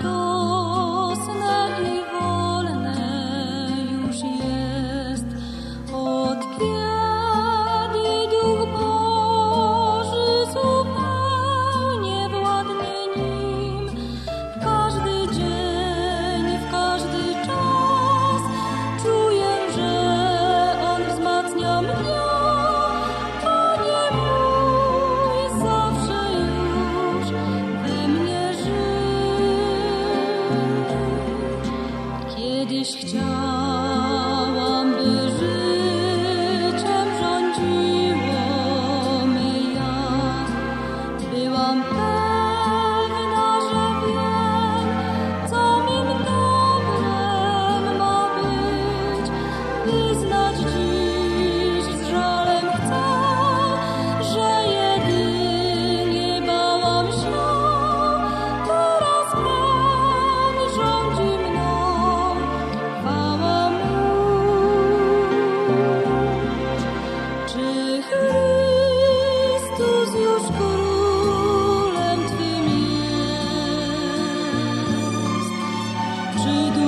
adoro.